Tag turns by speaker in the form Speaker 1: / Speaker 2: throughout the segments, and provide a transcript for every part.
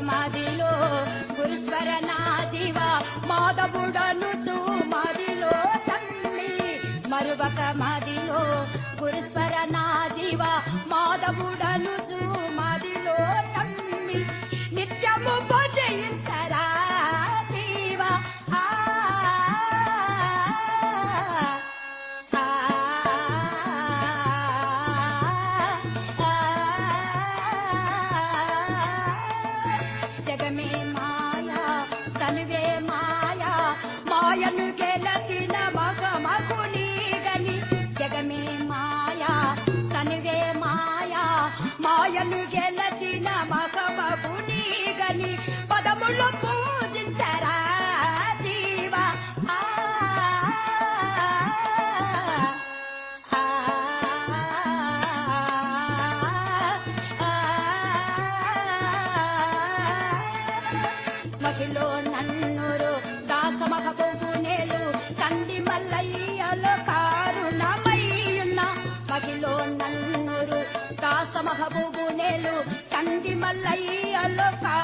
Speaker 1: మదిలో గురుస్వర నాదివ మాధవుడను మదిలో తమ్మి మరువక మా గని గెలచిన మహబబుని గని పదములు malay aloka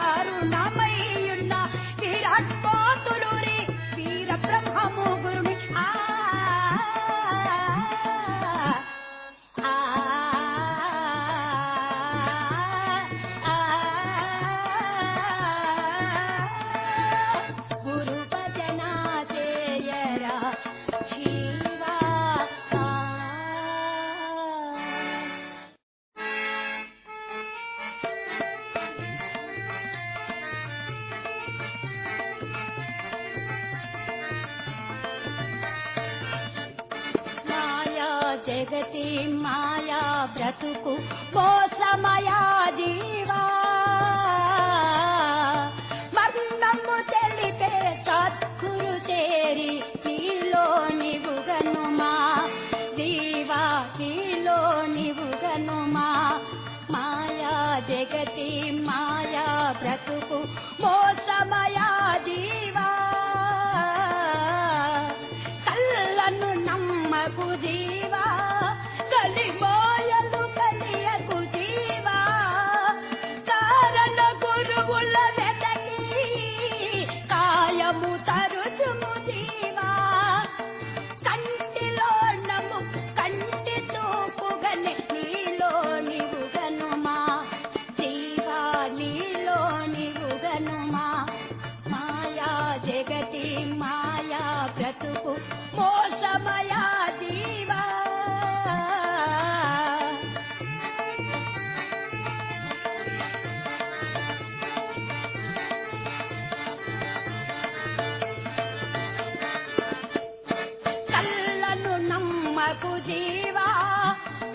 Speaker 1: శివా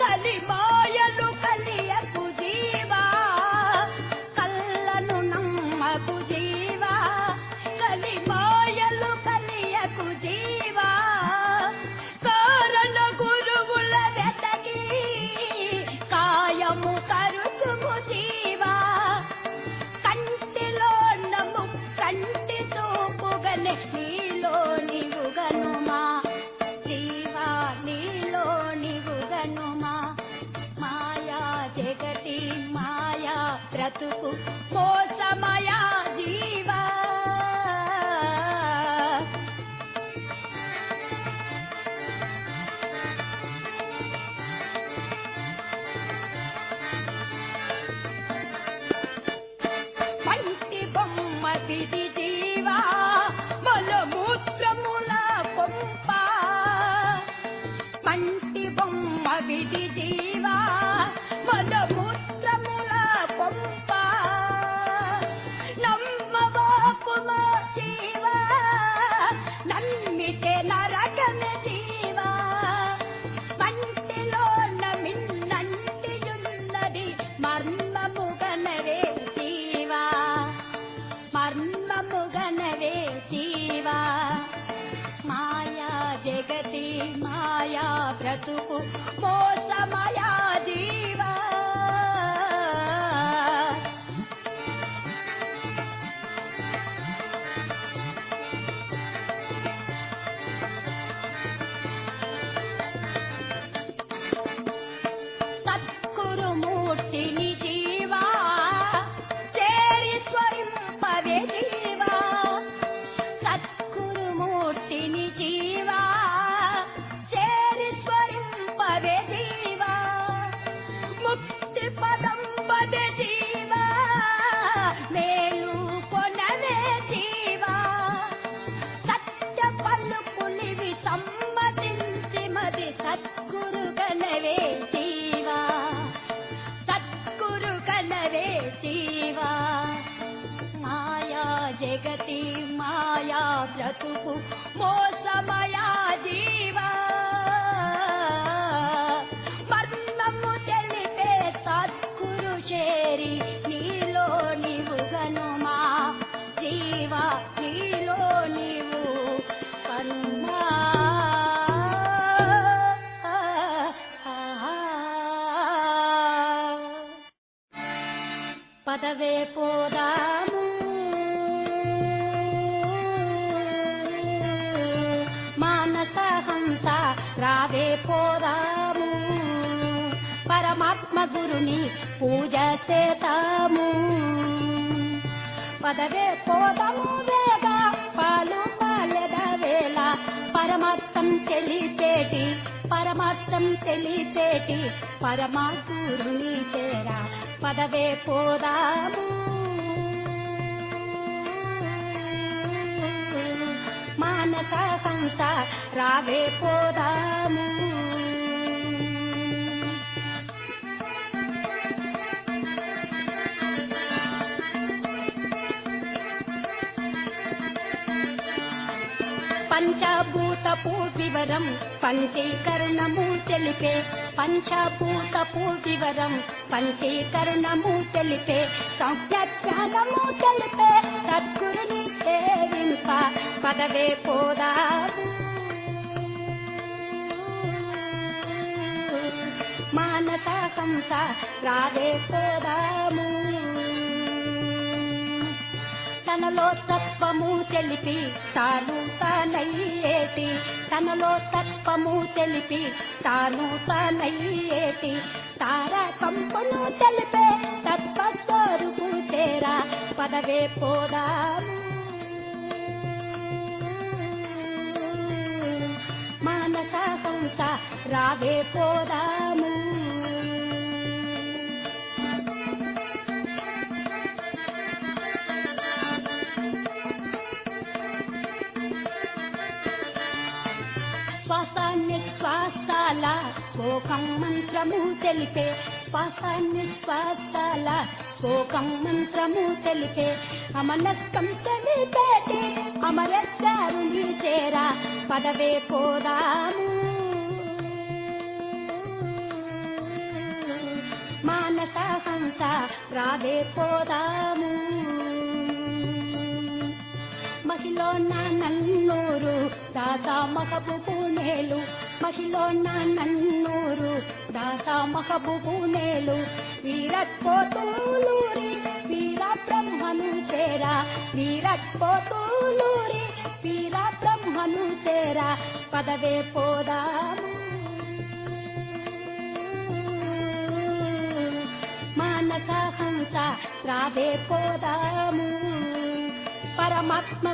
Speaker 1: కలిమాయలు కలియక పంచభూతపు వివరం పంచీకరణము తెలిపే పంచభూతపు వివరం పంచీకరణము తెలిపే సంజ్ఞానము తెలిపే సద్గురుని సేవింప పదవే పోదాము మానస హంస రావే పోదాము తనలో తత్వము తెలిపి తాను తనయ్యేటి తనలో తత్వము తెలిపి తాను తనయ్యేటి తార కంపును తెలిపే తత్వస్వరూపు తేరా పదవే పోదాము. మానస హంస రావే పోదాము. శ్లోకం మంత్రము తెలిపే శ్వాస నిశ్వాసాల శ్లోకం మంత్రము తెలిపే అమలత్వం తెలిపేటి అమరేశ్వరుని చేరా పదవే పోదాము. మానసహంస రావే పోదాము. మహిలో నా నన్నూరు దాదా మహబూబునేలు మహిలో నా నన్నూరు దాదా మహబూబునేలు వీరట్ పోతూలూరి వీర బ్రహ్మను చేరా. వీరట్ వీర బ్రహ్మను చేరా. పదవే పోదాము. మానస హంస రావే పోదాము. పరమాత్మ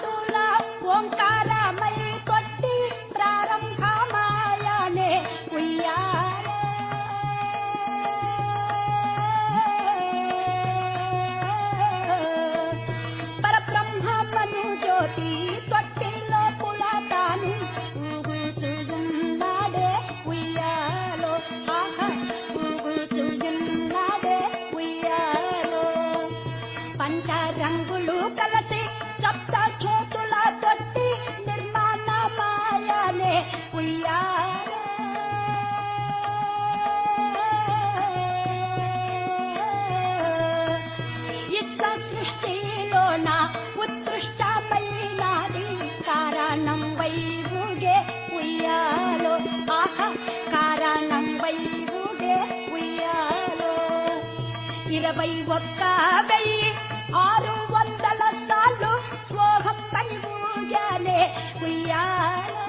Speaker 1: ఇరవై ఒక్క వెయ్యి ఆరు వందల సార్లు స్వోహం పని ఊగానే ఉయ్యాలో.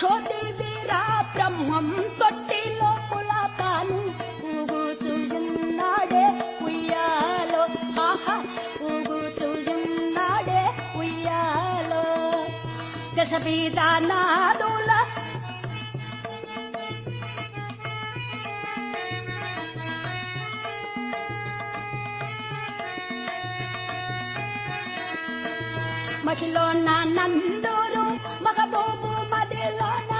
Speaker 1: జ్యోతి వీరా బ్రహ్మం తొట్టిలో పులతాను ఊగుతున్నాడే ఉయ్యాలో. ఆహా ఊగుతున్నాడే ఉయ్యాలో. దశ నాదుల మహిలోన నందూరు మగబోబు మదిలోన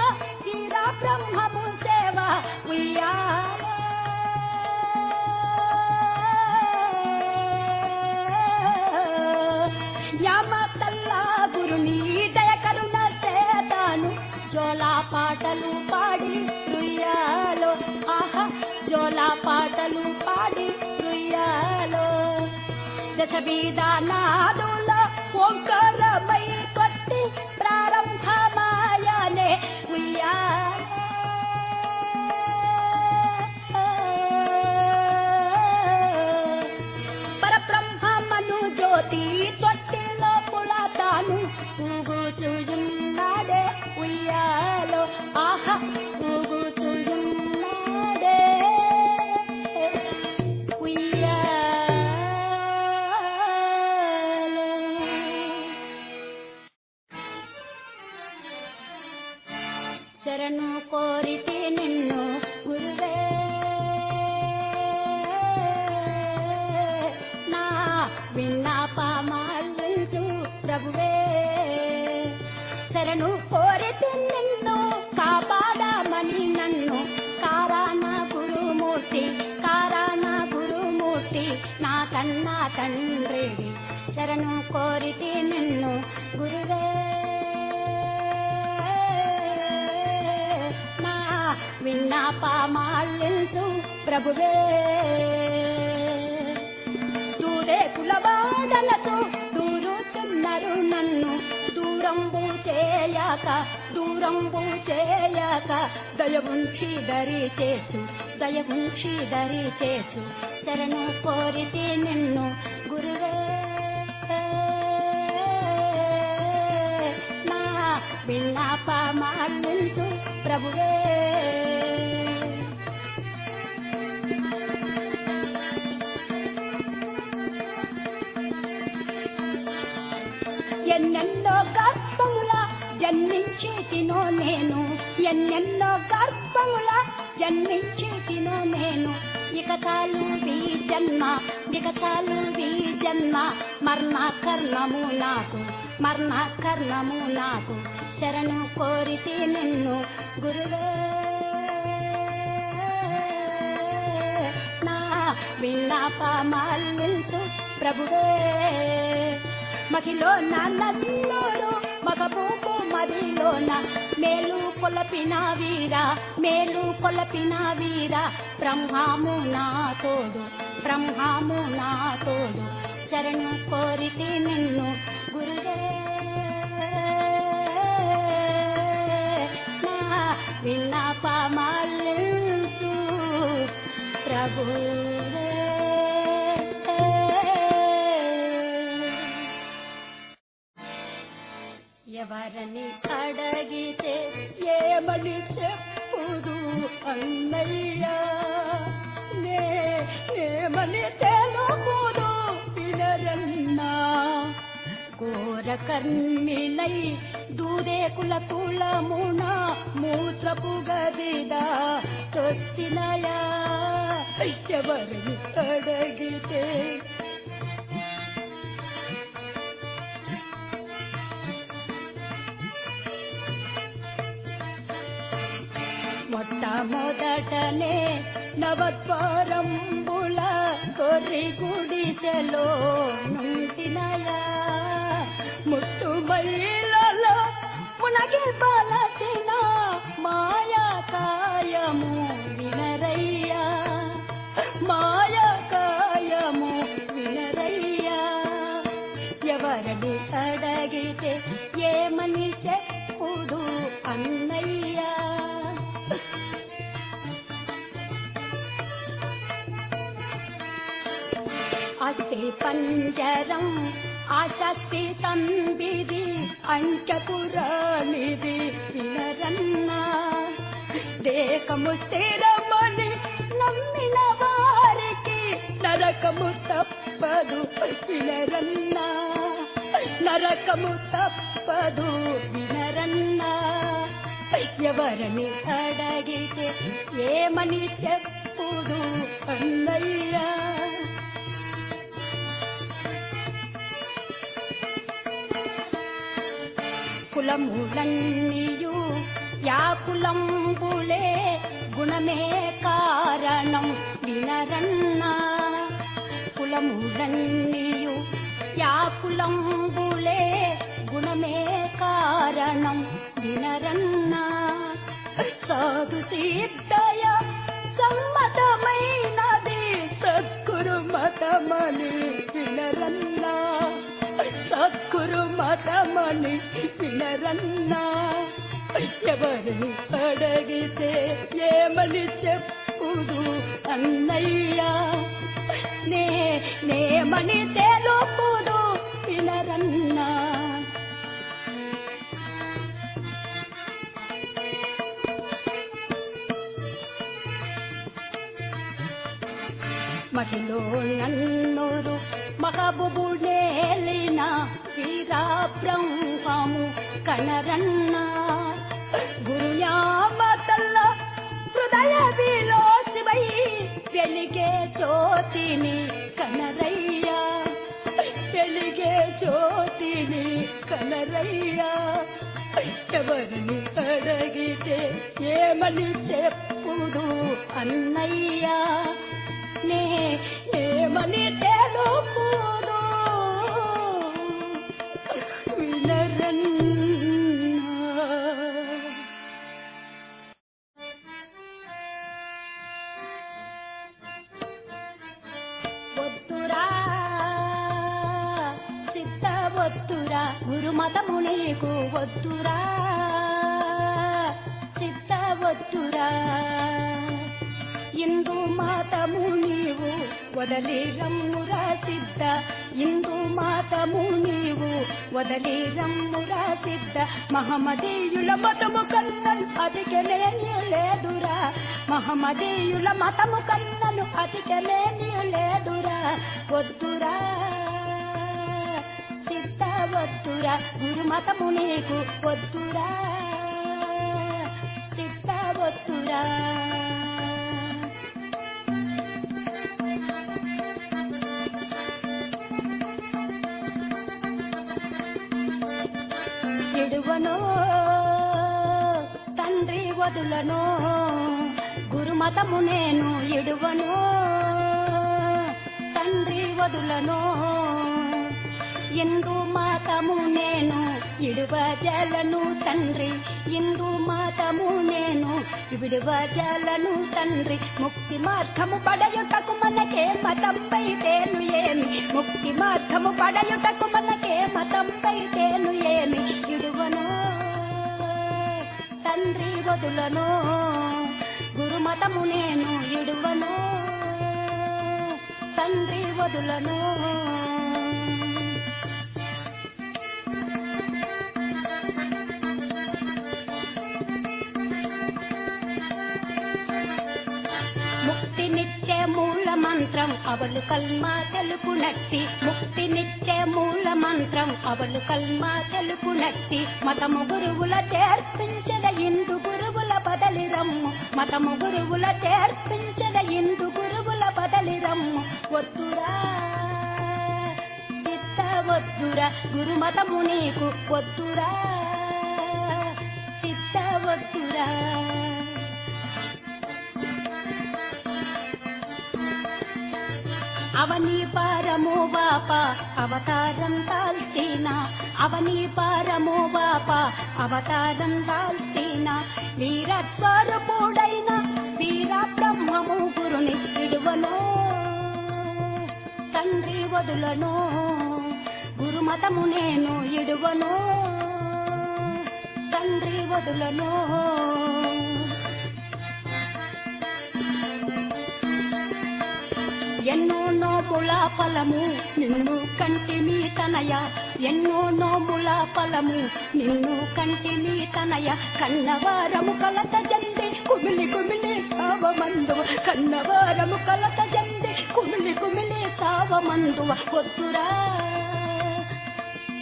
Speaker 1: వీర బ్రహ్మము సేవ ఉయ్యాల. యామతల్లా గురుని దయ కరుణ చేతాను జోలా పాటలు పాడి రుయ్యాలో ఆహా జోలా పాటలు పాడి రుయ్యాలో దశ బీదా నాదుల ఓంకారమై కొట్టి కోరితే నిన్ను గురువే. నా విన్నాపమాలించు ప్రభువే. దూరే కులబాడలతో దూరుతున్నారు నన్ను. దూరంబు చేయక దూరంబు చేయక. దయవుంచి దరి చేచు దయవుంచి దరి చేచు శరణు కోరితే నిన్ను విన్నాపమాలించు ప్రభువే. ఎన్నెన్నో గర్భముల జన్మించే తినో నేను ఎన్నెన్నో గర్భముల జన్మించి తినో నేను. ఇక చాలు వీ జన్మ ఇక చాలు వీ జన్మ మర్మ కర్ణము నాకు మర్మ కర్ణము నాకు. శరణు కోరితే నిన్ను గురువే. నా విన్నాపమాలించు ప్రభువే. మహిలో నల్లూరు మగబూపు మదిలోన మేలు కొలపిన వీర మేలు కొలపిన వీర. బ్రహ్మాము నా తోడు బ్రహ్మాము నా తోడు. శరణు కోరితే నిన్ను గురుదే విన్నపమాలించు ప్రభువే. ఎవరని అడగితే ఏమని చెప్పుదు అన్నయ్యా? నే ఏమని తెలుపుదు వినరన్నా ఘోర కర్మినై దూరే కుల కులమున మూత్రపు గదిదా తొత్తినయా ఎవరిని అడగితే? మొట్టమొదటనే నవద్వారంబుల కొర్రి గుడిసెలో నుంటినయా? ముట్టు ఎవరిని అడగితే ఏమని చెప్పుదు అన్నయ్యా. అస్థి పంజరం ఆసక్తి తంబిది అంచపురాణిది వినరన్నా. దేహము స్థిరమని నమ్మిన వారికి నరకము తప్పదు వినరన్నా. నరకము తప్పదు వినరన్నా. ఎవరని అడగితే ఏమని చెప్పుడు అన్నయ్యా? కులములన్నీయు వ్యాకులంబులే గుణమే కారణం వినరన్నా. కులములన్నీయు వ్యాకులంబులే గుణమే కారణం వినరన్నా. సాధు సిద్ధ సద్గురు వినరన్నా. ఎవరిని అడిగితే ఏమని చెప్పుడు అన్నయ్యా. నే నేమని తెలుపుదు వినరన్నా. మహిళ నన్నూరు మహబుబుడేలిన వీరా బ్రహ్మము కణరన్న గురుయామతల్ల హృదయ విలోసివై వెలిగే జ్యోతిని కనరయ్యా. వెలిగే జ్యోతిని కనరయ్యా. ఎవరిని అడిగితే ఏమని చెప్పుదు అన్నయ్యా. నే ఏమని తెలుపుదు వినరన్నా. వద్దురా సిద్ధ వద్దురా గురుమతము నీకు వద్దురా. ఇందు మాతము నీవు వదలి రమ్మురా సిద్ధ. ఇందు మాతము నీవు వదలి రమ్మురా సిద్ధ. మహమ్మదీయుల మతము కన్నను అధికలేని లేదురా. మహమ్మదీయుల మతము కన్నను అధికలేని లేదురా. వద్దురా సిద్ధ వద్దురా. గురుమతము నీకు వద్దురా సిద్ధ వద్దురా. ఇడువను తండ్రి వదులను గురుమతము నేను ఇడువను తండ్రి వదులను ఇందు మాతము నేను ఇడువ జలను తండ్రి ఇందు మాతము నేను విడువ జలను తండ్రి. ముక్తి మార్గము పడయుటకు మనకే మతంపై తేను ఏమి? ముక్తి మార్గము పడయుటకు మనకే మతంపై తేను ఏమి? ఇడువను తండ్రి వదులను. గురుమతము నేను ఇడువను. తండ్రి వదులను. మూల మంత్రం అవలు కల్మా తెలుపు నక్తి ముక్తి ముక్తినిచ్చే మూల మంత్రం అవలు కల్మా తెలుపు నట్టి. మతము గురువుల చేర్పించద ఇందు గురువుల బదలి రమ్ము. మతము గురువుల చేర్పించద ఇందు గురువుల బదలి రమ్ము. వద్దురా చిత్త వద్దురా గురుమతము నీకు వద్దురా చిత్త వద్దురా. అవని పారమో బాప అవతారం దాల్చిన. అవని పారమో బాప అవతారం దాల్చిన. వీరస్వరూపుడైన వీర బ్రహ్మము గురుని విడువను. తండ్రి వదులను గురుమతము నేను ఇడువను. తండ్రి వదులను. ఎన్నో నోముల ఫలము నిన్ను కంటిని తనయ ఎన్నో నోముల ఫలము నిన్ను కంటిని తనయ కన్నవారము కలత జంది కుమిలి కుమిలి సావమందువ. కన్నవారము కలత జంది కుమిలి కుమిలి సావమందువ. వద్దురా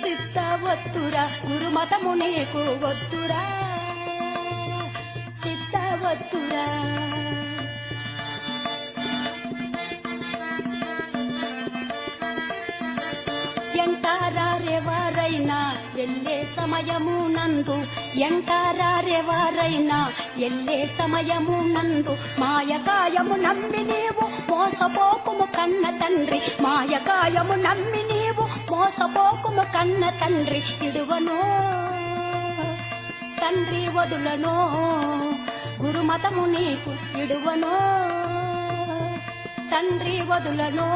Speaker 1: సిద్ధ వద్దురా గురుమతము నీకు వద్దురా సిద్ధ వద్దురా ఎల్లే సమయము నందు ఎంటారెవారైనా ఎల్లే సమయము నందు మాయకాయము నమ్మి నీవు మోసపోకుము కన్న తండ్రి. మాయకాయము నమ్మి నీవు మోసపోకుము కన్న తండ్రి. ఇడువనో తండ్రి వదులనో గురుమతము నీకు ఇడువనో తండ్రి వదులనో.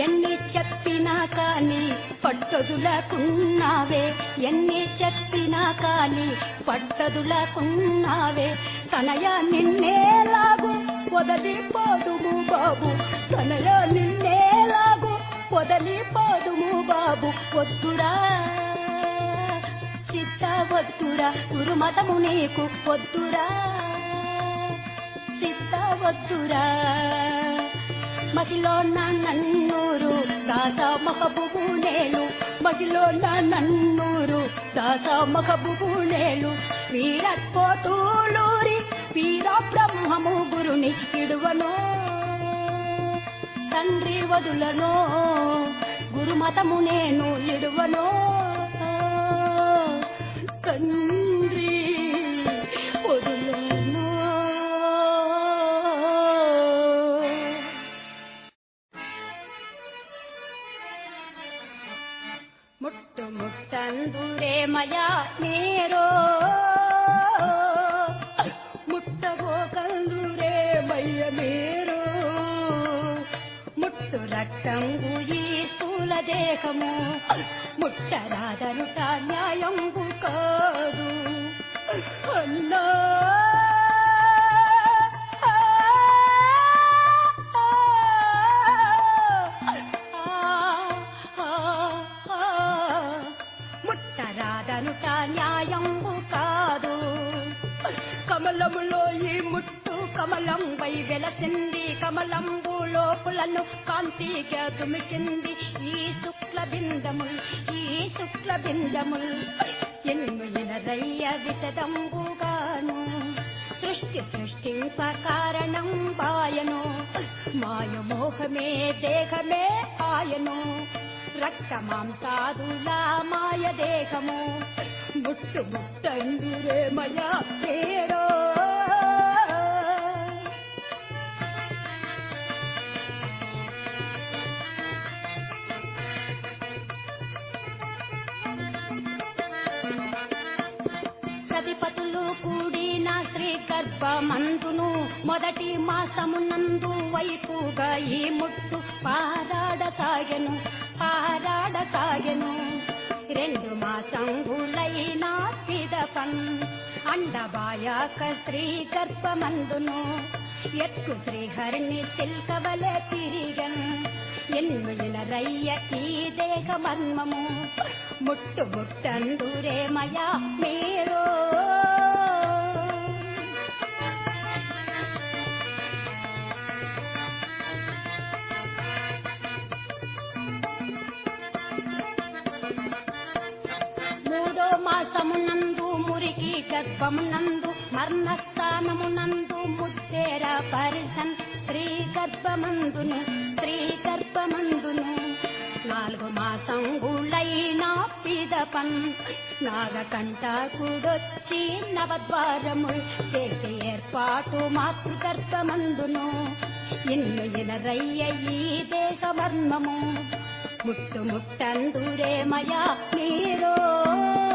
Speaker 1: ఎన్ని చెప్పినా కానీ పట్టదులకున్నావే. ఎన్ని చెప్పినా కానీ పట్టదులకున్నావే. తనయ నిన్నేలాగు వదలిపోదుము బాబు. తనయ నిన్నేలాగు వదలిపోదుము బాబు. వద్దురా చిత్త వద్దురా గురుమతము నీకు వద్దురా. చిత్త వద్దురా. మదిలో నన్నూరు? దాస మహబుబు నేను మదిలో నన్నూరు? దాస మహబుబు నేను వీరత్పోతూలూరి వీర బ్రహ్మము గురుని ఇడువను. తండ్రి వదులను గురుమతము నేను ఇడువను. తండ్రి ಬಂದುರೆ ಮಯ ನೀರೋ ಮುಟ್ಟಗೋ ಕಂದುರೆ ಮಯ್ಯ ನೀರು ಮುಟ್ಟು ರಕ್ತಂಬು ಈ ಸ್ಥೂಲ ದೇಹಮು ಮುಟ್ಟರಾದನುಟ ನ್ಯಾಯಂಬು ಕಾದು ಅಲ್ಲೋ ముట్టు కమలం వై వెలసింది. కమలంబు లోపులను కాంతిగా దుమికింది. ఈ శుక్ల బిందముల్ ఈ శుక్ల బిందముల్ ఎన్నుయిన రయ్య విశదంబుగాను సృష్టి సృష్టింప కారణం బాయను మాయమోహమే దేహమే ఆయను. రక్త మాంసాదులా మాయ దేహము ముట్టు ముట్టండురే మయా పేరో గర్భమందును మొదటి మాసమునందు వైపుగా ఈ ముట్టు పారాడసాగెను పారాడసాగెను. రెండు మాసంగులైన పిదపన్ అండబాయాక శ్రీ గర్భమందును. ఎక్కు శ్రీహరిణి సిల్కవలె తిరిగన్ ఎన్మిళిన రయ్య ఈ దేహ మర్మము ముట్టు ముట్టందురే మయా మీరు. మురికి గర్భమునందు మర్మస్థానమునందు ముత్తేర పరిసన్ స్త్రీ గర్భమందును స్త్రీ గర్భమందును. నాలుగు మాసం మాసంగులైన పిదపన్. నాగకంట కూడొచ్చి నవద్వారముల్ చేసే ఏర్పాటు మాతృగర్భమందును. ఇన్ను ఇనరయ్య ఈ దేశ మర్మము ముట్టు ముట్టందురే మయా మీరు.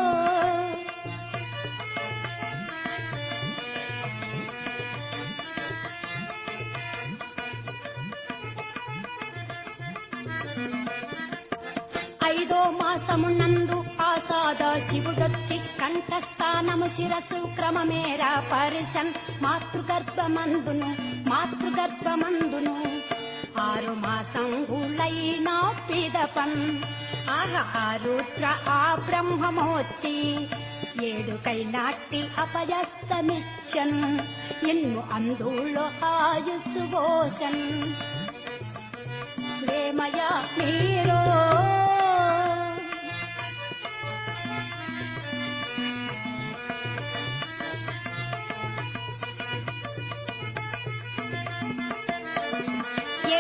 Speaker 1: ఐదో మాసమునందు ఆసాద శివుడొచ్చి కంఠస్థానము శిరసు క్రమమేర పరిసన్ మాతృగర్భమందును మాతృగర్భమందును. ఆరు మాసం మాసంగులైన పిదపన్ ఆహారుత్ర ఆ బ్రహ్మమోత్తి ఏడుకై నాటి అపజస్తమిచ్చన్ ఎన్ను అందులో ఆయుస్సు పోసన్ ప్రేమయా మీరో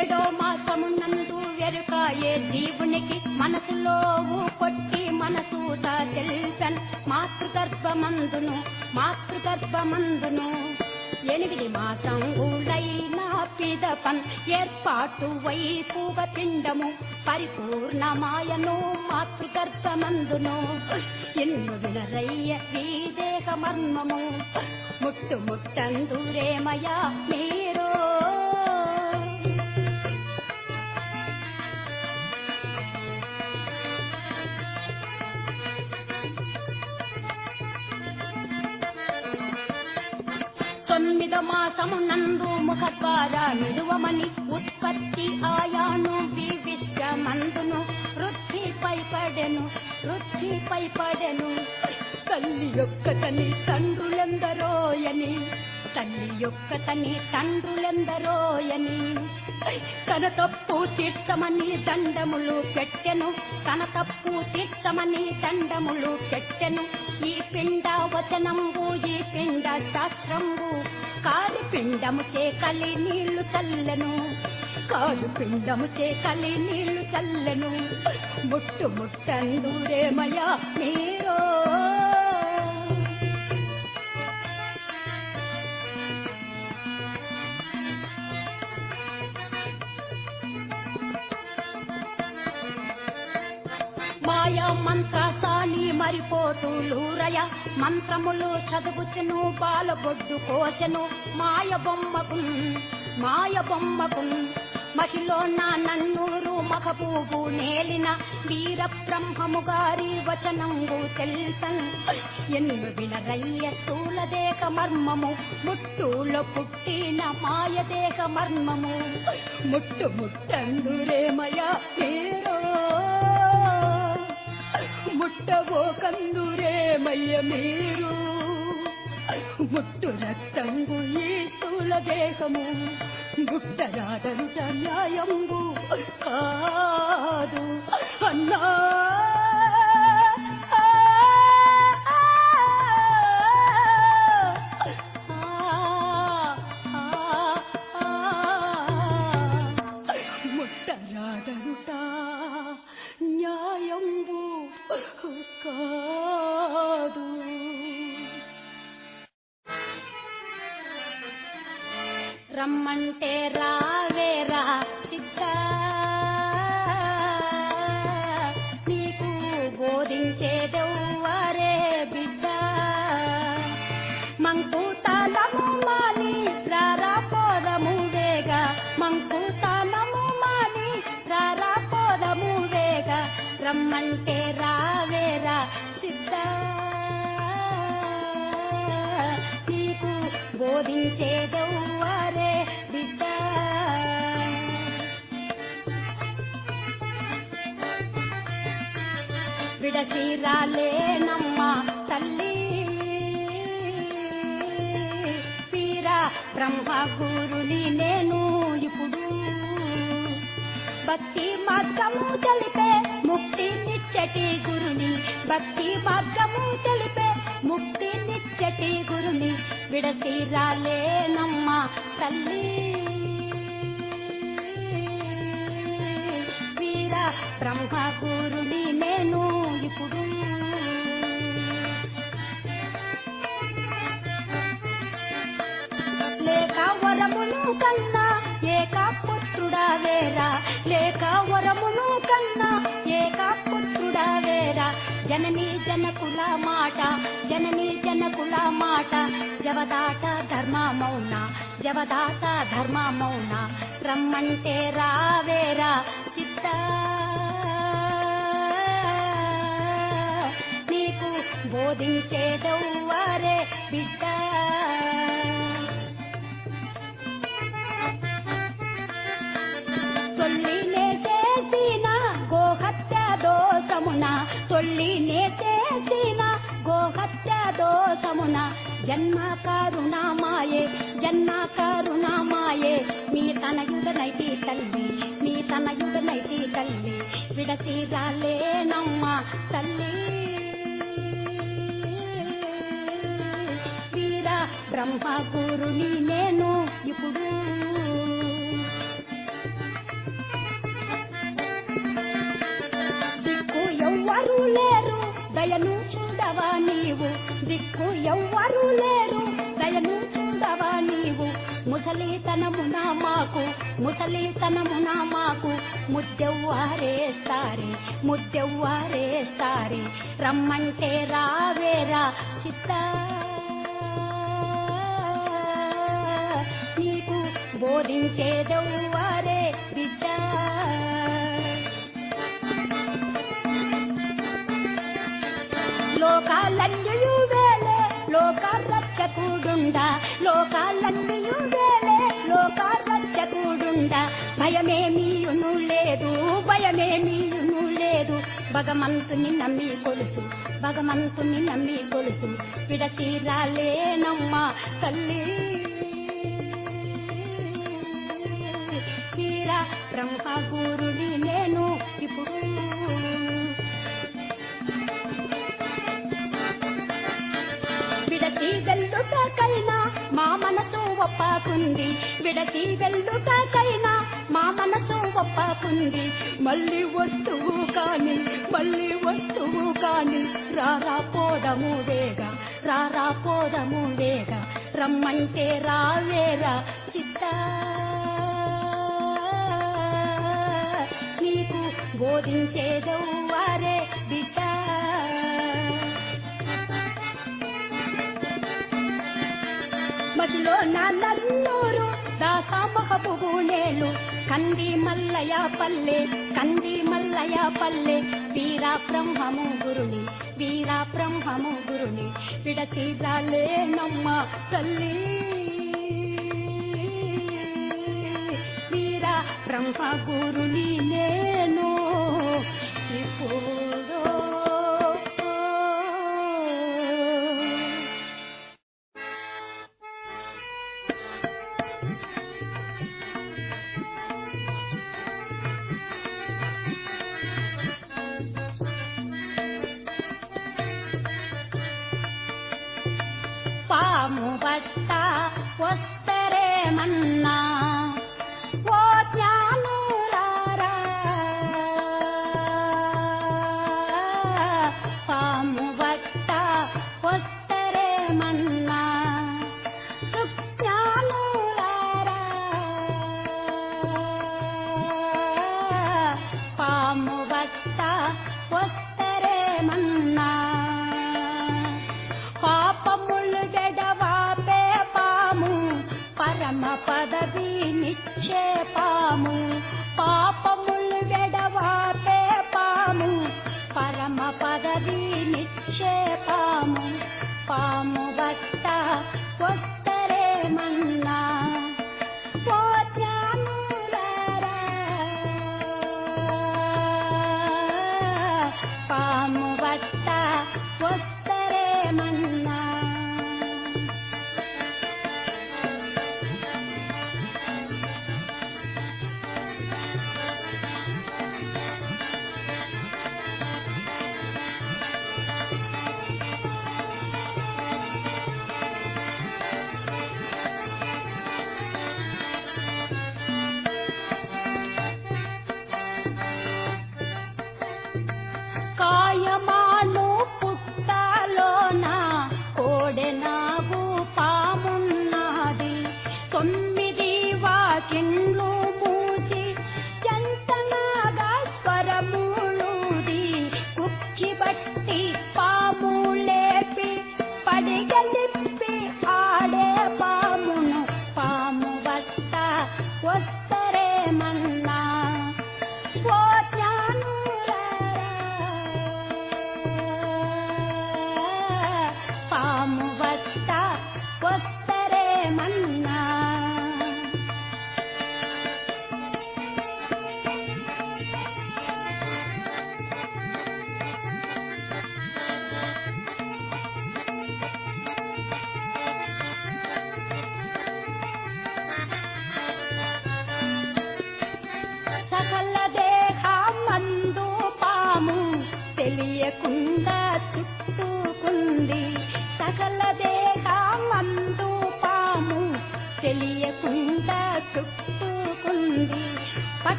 Speaker 1: ఏడో మాసమునందు వెరుకాయే జీవునికి మనసులో కొట్టి మనసూత తెలిపెన్ మాతృగర్భమందును మాతృగర్భమందును. ఎనిమిది మాసం మాసంగులైన పిదపన్ ఏర్పాటు వైపుగ పిండము పరిపూర్ణమాయను మాతృగర్భమందును. ఎన్ను వినరయ్య ఈ దేహ మర్మము ముట్టు ముట్టందురేమయా మీరు? తొమ్మిద మాసము నందు ముఖ ద్వారా నిలువమని ఉత్పత్తి ఆయాను విశ్వమందును వృద్ధిపై పడెను వృద్ధిపై పడెను తల్లి యొక్క తని తండ్రులందరోయని తల్లి యొక్క తని తండ్రులెందరోయని తన తప్పు తీర్చమని దండములు పెట్టెను. తన తప్పు తీర్చమని దండములు పెట్టెను. ఈ పిండ వచనంబు ఈ పిండ శాస్త్రంబు కాలి పిండము చేకలి నీళ్ళు చల్లెను. కాలు పిండము చేకలి నీళ్ళు చల్లెను. ముట్టు ముట్టందురేమయ్యా మీరో మాయా మంత్రసాని మరిపోతులూరయ మంత్రములు చదువుచును బాలబొడ్డు కోసెను. మాయ బొమ్మకు మాయ బొమ్మకు మహిలో నా నన్నూరు మహబూబు నేలిన వీర బ్రహ్మము గారి వచనంగు తెల్పన్ ఎన్ను వినరయ్య స్థూలదేహ మర్మము ముట్టులో పుట్టిన మాయదేహ మర్మము. ముట్టు ముట్టండురేమయ పేరో ముట్టవో కందురే మయ్య మీరు. ముట్టు రక్తంగు ఈ స్థూల దేహము గుట్టరాదంత న్యాయంబు కాదు. అన్నా కాదు. రమ్మంటే రావేరా శిక్ష. నీకు బోధించేదెవ్వరే బిడ్డ. మంకుతాలము మాని రారా పోదము వేగ మంకుతాలము మాని రారా పోదము వేగ రమ్మంటే బోధించేదెవ్వరే బిడ్డ. తల్లి. పీరా బ్రహ్మ గురుని నేను ఇప్పుడు. భక్తి మార్గము తెలిపే ముక్తి నిచ్చటి గురుని భక్తి మార్గము తెలిపే గురుని తల్లి. వీర బ్రహ్మగురుని నేను ఇప్పుడు. లేక వరమును కన్నా ఏక పుత్రుడా వేరా. లేక వరమును కన్నా జననీ జనకుల మాట జననీ జనకుల మాట. జవదాట ధర్మ మౌన జవదాట ధర్మ మౌన రమ్మంటే రావేరా చిత్త. నీకు బోధించేదవ్వారే బిడ్డ. జన్మ కరుణామాయే జన్మ కరుణామాయే మీ తనయుడనైతి తల్లి మీ తనయుడనైతి తల్లి. విడచిరాలేనమ్మ తల్లి. వీర బ్రహ్మ గురుని నేను ఇప్పుడు ఎవ్వరూ లేరు. దయను చూడవా నీవు. ముసలితనమున మాకు. ముసలితనమున మాకు. ముద్దెవ్వారేస్తారే ముద్దెవ్వారేస్తారే రమ్మంటే రావేరా చిత్త. నీకు బోధించేదెవ్వారే విద్యా. రక్షకుడుండా లోకాలన్నయు వేలే లోక రక్షకుడుండా భయమేమీయును లేదు భయమేమీయును లేదు. భగవంతుని నమ్మి కొలుసు భగవంతుని నమ్మి కొలుసు. విడతీరాలేనమ్మా తల్లి. తీరా బ్రహ్మ గురుడి ఒప్పకుంది విడచి వెళ్ళుటకైనా మా మనసు ఒప్పకుంది. మళ్ళీ వస్తువు కాని మళ్ళీ వస్తువు కాని రారా పోదము వేగా రారా పోదము వేగా రమ్మంటే రావేరా చిత్త. నీకు బోధించేదవ్వారే బిడ్డ. మదిలో నా దాసామహబుబు నేలు కంది మల్లయ పల్లె కంది మల్లయ పల్లె వీరా బ్రహ్మము గురుని వీరా బ్రహ్మము గురుని విడచీరాలే నమ్మ తల్లి. వీరా బ్రహ్మ గురుని నేను ఇప్పుడు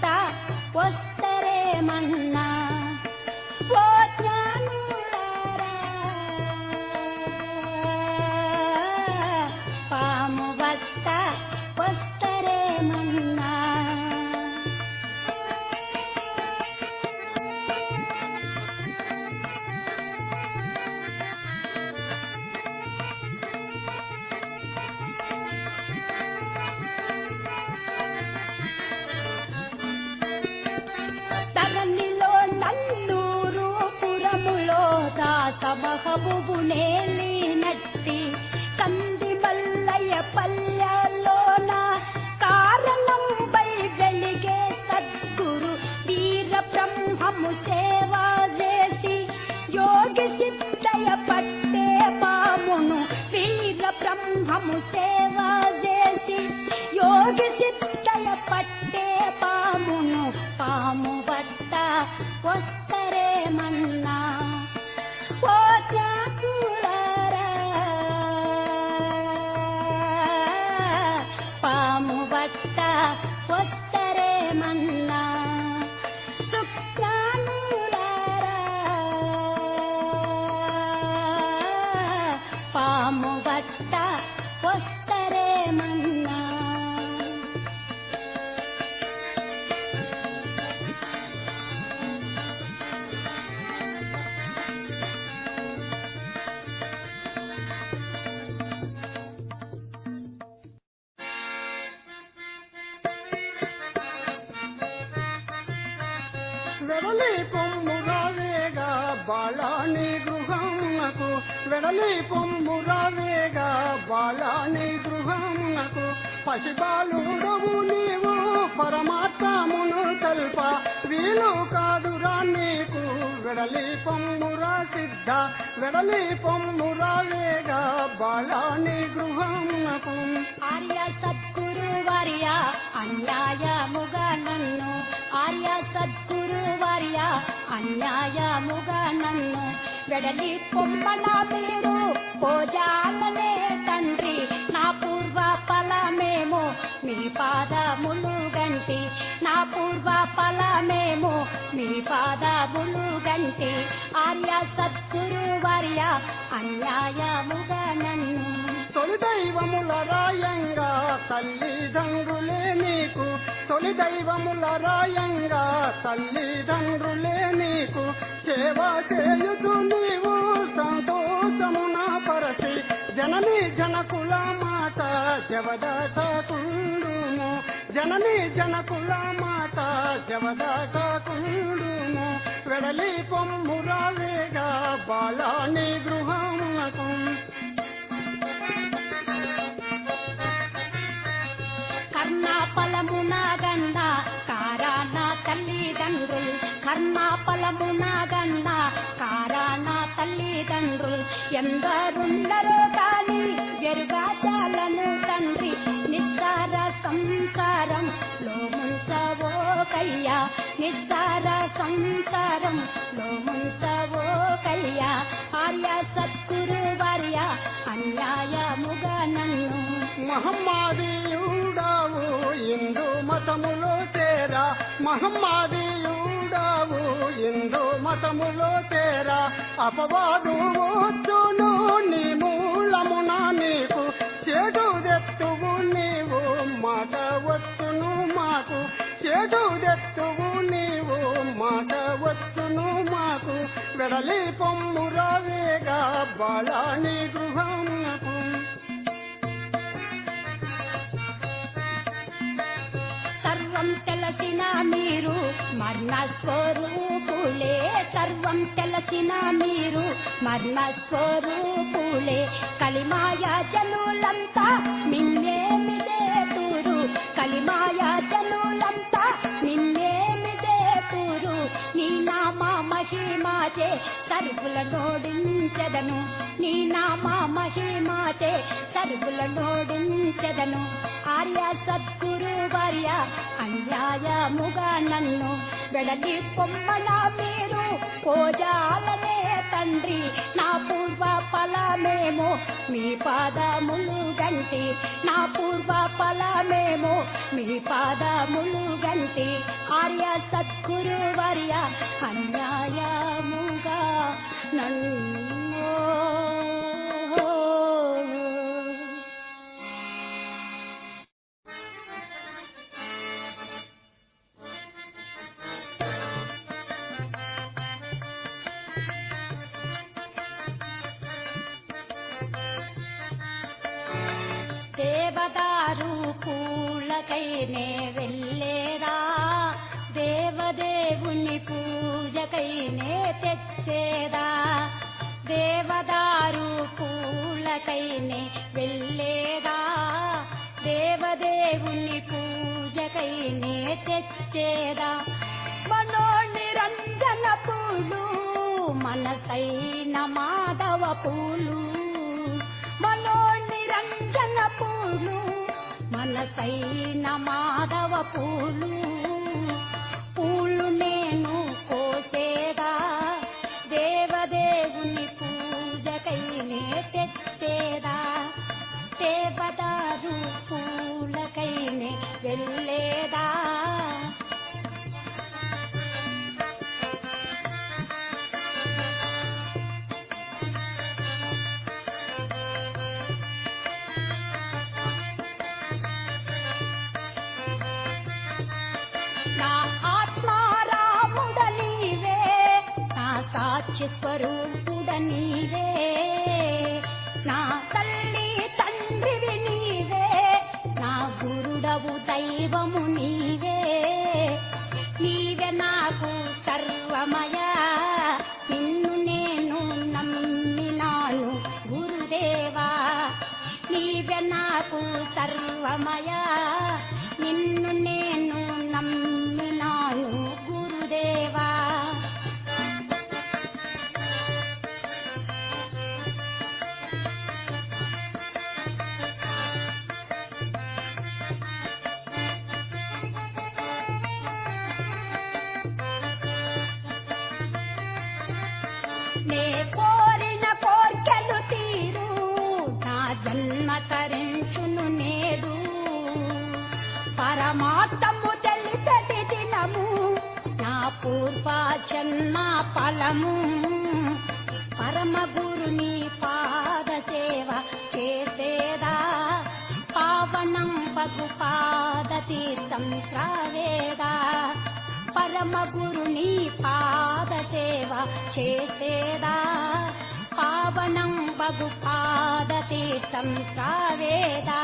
Speaker 2: 大。పొమ్మురావేగా బాలాని గృహమునకు వెడలి పొమ్మురావేగా బాలాని గృహమునకు పసిబాలుడవు నీవు పరమాత్మమును కల్ప. వీలు కాదురా నీకు వెడలి పొమ్మురా సిద్ధ. వెడలి పొమ్మురావేగా బాలాని గృహమునకు
Speaker 1: ఆర్య సద్గురు వార్య అన్యాయముగా నన్ను. ఆర్య సద్గురు వార్య అన్యాయముగా నన్ను. వెడలి పొమ్మన మీరు పోజాలనే తండ్రి. నా పూర్వ ఫలమేమో మీ పాదములు గంటి. నా పూర్వ ఫలమేమో మీ పాదములు గంటి. ఆర్య సద్గురు వార్య అన్యాయముగా నన్ను.
Speaker 2: తొలి దైవముల రాయంగా తల్లిదండ్రులే నీకు తొలి దైవముల రాయంగా తల్లిదండ్రులే నీకు సేవ చేయుచు నీవు సంతోషమున పరచి. జనని జనకుల మాట జవదాటకుండుము. జనని జనకుల మాట జవదాటకుండుము. వెడలి పొమ్మురావేగా బాలాని గృహమునకు.
Speaker 1: కర్ణా ఫలమున గన్న కారాన తల్లిదండ్రులు కర్ణా ఫలమున గన్న కారాన తల్లిదండ్రులు ఎందరుండరో కాని వెరుగాచాలను తండ్రి నిస్సార సంసారం లో ముంచవో కయ్యా నిస్సార సంసారం లో ముంచవో కయ్యా ఆర్య సత్కురు వార్య అన్యాయముగా నన్ను
Speaker 2: మహమ్మాదీయుడావు హిందూ మతములో తేరా మహమ్మాదీయుడావు హిందూ మతములో తేరా అపవాదు వచ్చును నీ మూలమున నీకు. చెడు తెచ్చువు నీవు మాట వచ్చును మాకు. చెడు తెచ్చువు నీవు మాట వచ్చును మాకు. వెడలి పొమ్మురావేగా బాలాని గృహమునకు.
Speaker 1: సర్వం తెలసిన మీరు మరణ స్వరూపులే సర్వం తెలసిన మీరు మరణ స్వరూపులే కలిమాయ జనులంతా నిన్నేమిదే తూరు. కలిమాయ జనులంతా నిన్నేమిదే తూరు. నీ నామ మహిమాచే సరుకుల నోడించదను. నీ నామ మహిమాచే సరుకుల నోడించదను. ఆర్య సద్గురు వార్య అన్యాయముగా నన్ను. వెడలి పొమ్మన మీరు పోజాలనే తండ్రి నా పూర్వ ఫలమేమో మీ పాదములు గంటి. నా పూర్వ ఫలమేమో మీ పాదములు గంటి. ఆర్య సద్గురు వర్య అన్యాయముగా నన్ను దేవదారు పూలకైనే వెళ్ళేదా? దేవదేవుని పూజకైనే తెచ్చేదా? దేవదారు పూలకైనే వెళ్ళేదా? దేవదేవుని పూజకైనే తెచ్చేదా? మనో నిరంజన పూలు మనసైన మాధవ పూలు మనసైన మాధవ పూలు. పూలు నేను స్వరూపుడ నీవే నా తల్లి తండ్రివి నీవే. నా గురుడవు దైవము నీవే. నీవే నాకు సర్వమయా. నిన్ను నేను నమ్మినాను గురుదేవా. నీవే నాకు సర్వమయా. కూర్పా పూర్వ జన్మ ఫలము. పరమ గురుని పాద సేవ చేసేదా. పావనం పగు పాద తీర్థం త్రావేదా. పరమ గురుని పాద సేవ చేసేదా. పావనం పగు పాద తీర్థం త్రావేదా.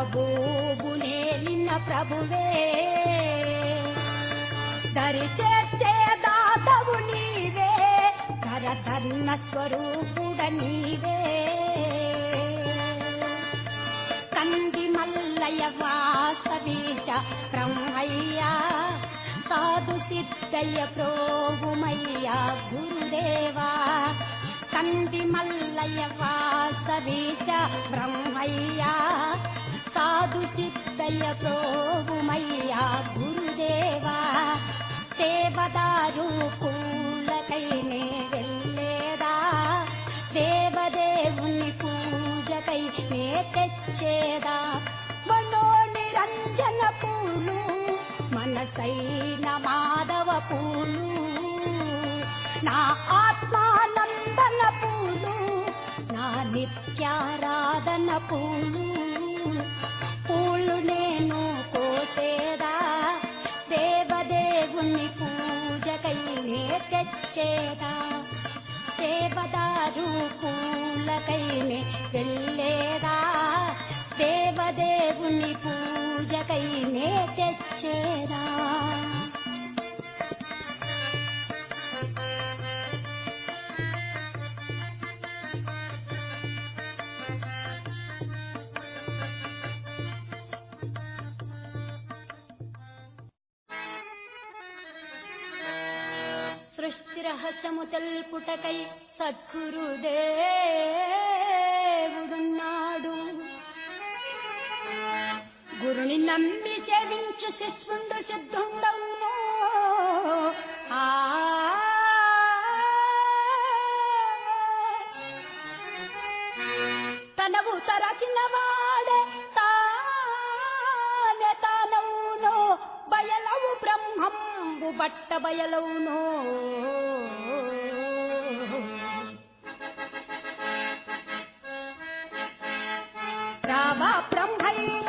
Speaker 1: మగబోబునే నిన్న ప్రభువే. దరి చేర్చే దాతవు నీవే. ధరధర్మ స్వరూపుడ నీవే. కంది మల్లయ వాసవీశ బ్రహ్మయ్యా. సాధు సిద్ధయ్య ప్రోగుమయ్యా గురుదేవా. కంది మల్లయ వాసవీశ బ్రహ్మయ్యా. సాధు సిద్ధయ్య ప్రోగుమయ్యా గురుదేవా దేవదారు పూలకైనే వెళ్ళేదా? దేవదేవుని పూజకై నే తెచ్చేదా? మనో నిరంజన పూలు మనసైన మాధవ పూలు నా ఆత్మానందన పూలు నా నిత్యారాధన పూలు. పూలు నేను కోసేదా? దేవదేవుని పూజకై నే తెచ్చేదా దేవదారు పూలకైనే వెళ్ళేదా? దేవదేవుని పూజకైనే తెచ్చేదా సృష్టి పుటకై సద్గురుదేవుడున్నాడు. గురుని నమ్మి సేవించు శిష్యుండు సిద్ధుండవును. ఆ తనవు తరచినవా బట్ట బయలవునో రామ బ్రహ్మయ్య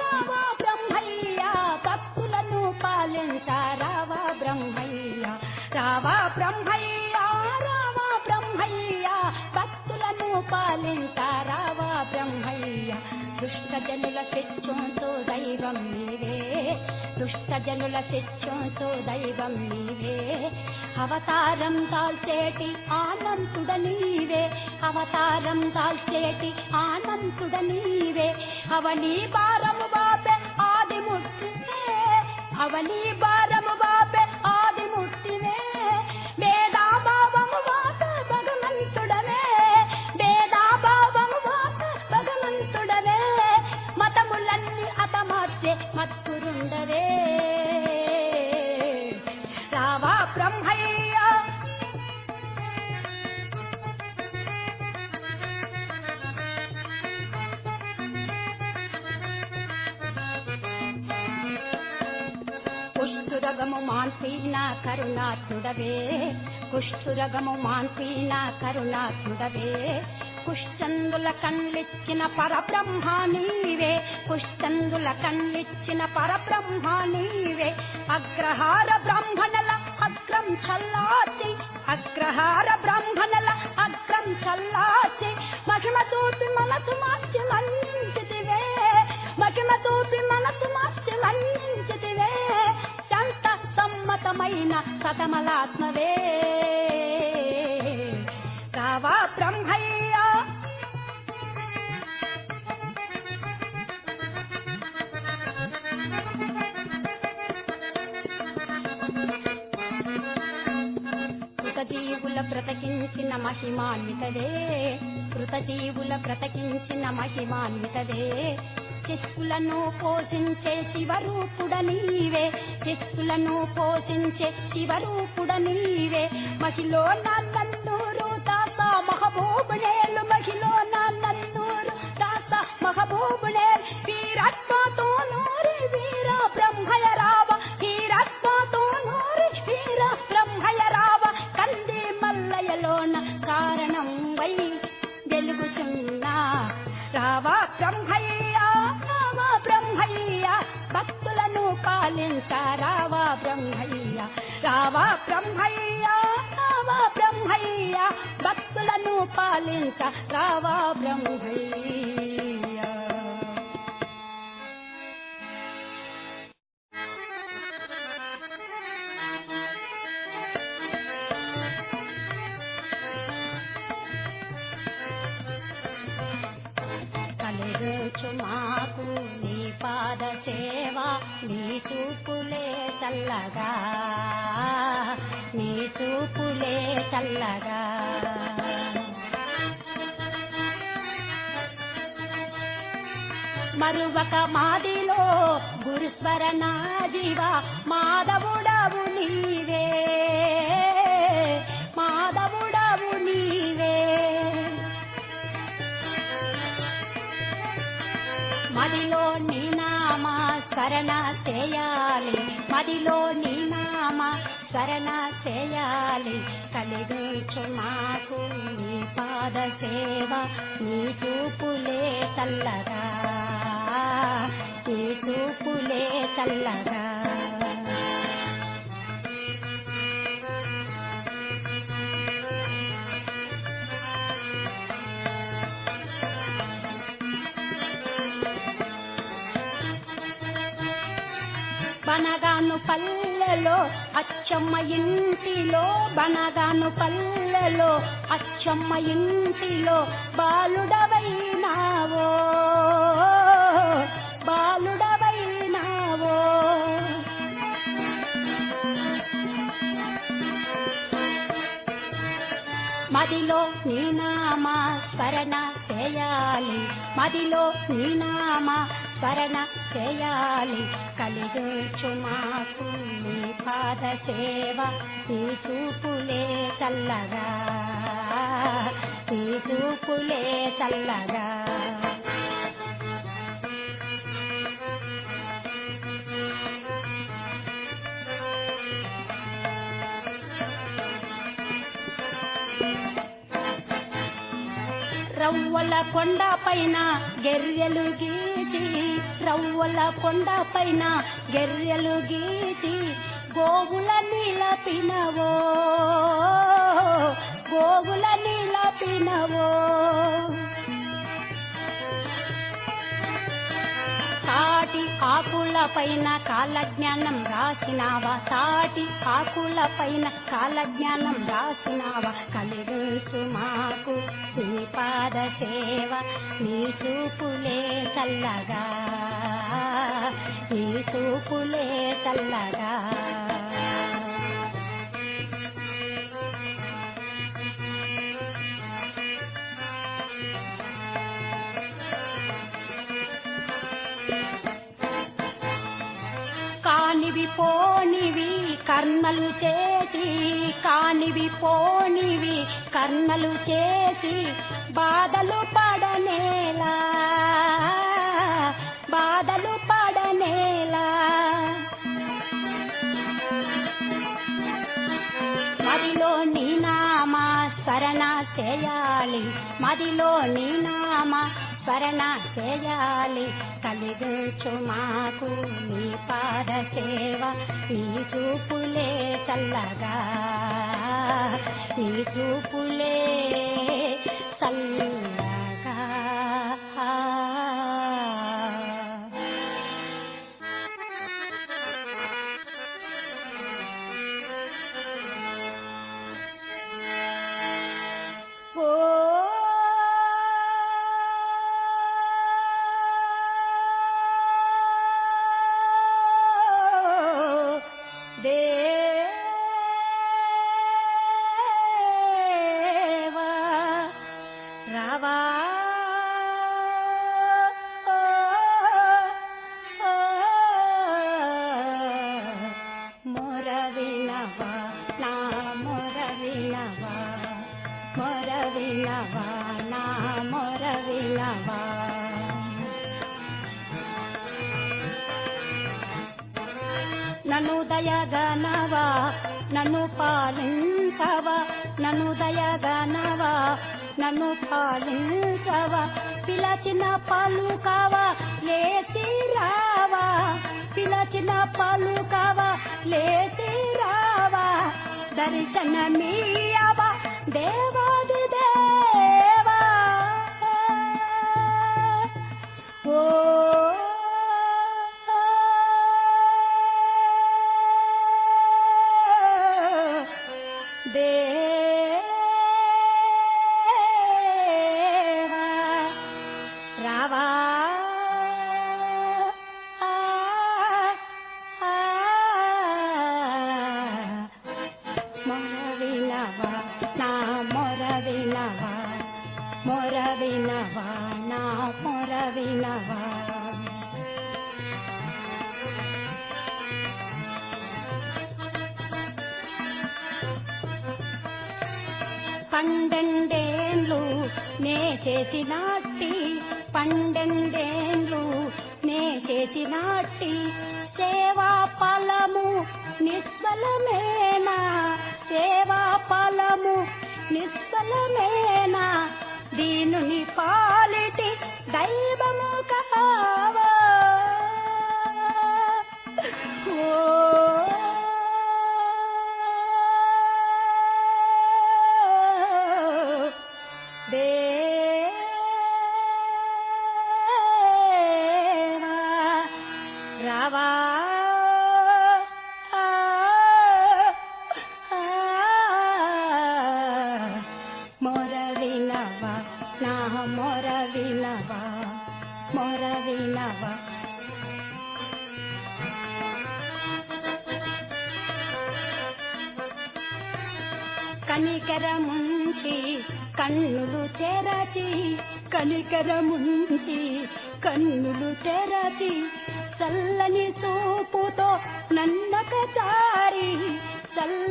Speaker 1: రామ బ్రహ్మయ్య భక్తులను పాలించ రామ బ్రహ్మయ్య. రామ బ్రహ్మయ్య రామ బ్రహ్మయ్య భక్తులను పాలించ రామ బ్రహ్మయ్య. దుష్టజనుల శిక్షంతో దైవం మీరే దుష్ట జనుల శిక్షుంచు దైవం నీవే. అవతారం తాల్చేటి ఆనంతుడ నీవే. అవతారం తాల్చేటి ఆనంతుడ నీవే. అవని భారము బాపే ఆది ముట్టివే అవని కుష్ఠురగము మాన్పీన కరుణాత్ముడవే కుష్ఠురగము మాన్పీన కరుణాత్ముడవే కుష్టందుల కళ్ళిచ్చిన పరబ్రహ్మ నీవే. కుష్టందుల కళ్ళిచ్చిన పరబ్రహ్మ నీవే. అగ్రహార బ్రాహ్మణల అగ్రం చల్లాచి అగ్రహార బ్రాహ్మణల కమలాత్మవే కావా బ్రహ్మయ్యా కృతజీవుల బ్రతకించిన మహిమాన్వితవే. కృతజీవుల బ్రతకించిన మహిమాన్వితవే. శిశువులను పోషించే శివరూపుడ నీవే. శిశువులను పోషించే శివరూపుడ నీవే. మహిళ బనగాను పల్లెలో అచ్చమ్మ ఇంటిలో బనగాను పల్లెలో అచ్చమ్మ ఇంటిలో బాలుడవైనావో బాలుడవైనావో. మదిలో నీనామా స్మరణ చేయాలి మదిలో నీనామా స్మరణ చేయాలి. కలిగించు మాకు నీ పాద సేవ. నీ చూపులే చల్లగా. నీ చూపులే చల్లగా. రవ్వల కొండ పైన గెర్రెలు గీ రవ్వల కొండ పైన గెర్రెలు గీసి గోగుల నిలపినవో. గోగుల నిలపినవో. తాటి ఆకుల పైన కాలజ్ఞానం రాసినావా? తాటి ఆకుల పైన కాలజ్ఞానం రాసినావా? కలిగించు మాకు నీ పాద సేవ నీ చూపులే చల్లగా నీ చూపులే చల్లగా. కర్మలు చేసి కానివి పోనివి కర్మలు చేసి బాధలు పడనేలా బాధలు పడనేలా. మదిలో నీ నామా స్మరణ చేయాలి. మదిలో నీ స్మరణ చేయాలి కలిగించు మాకు నీ పాద సేవ నీ చూపులే చల్లగా. నీ చూపులే చల్లగా పిలచిన పాలు కావా? లేచి రావా. పిలచిన పాలు కావా? లేచి రావా. దర్శనమీయవా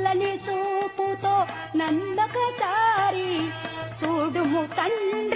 Speaker 1: చల్లని సూపుతో నన్నక చూడుము కన్ను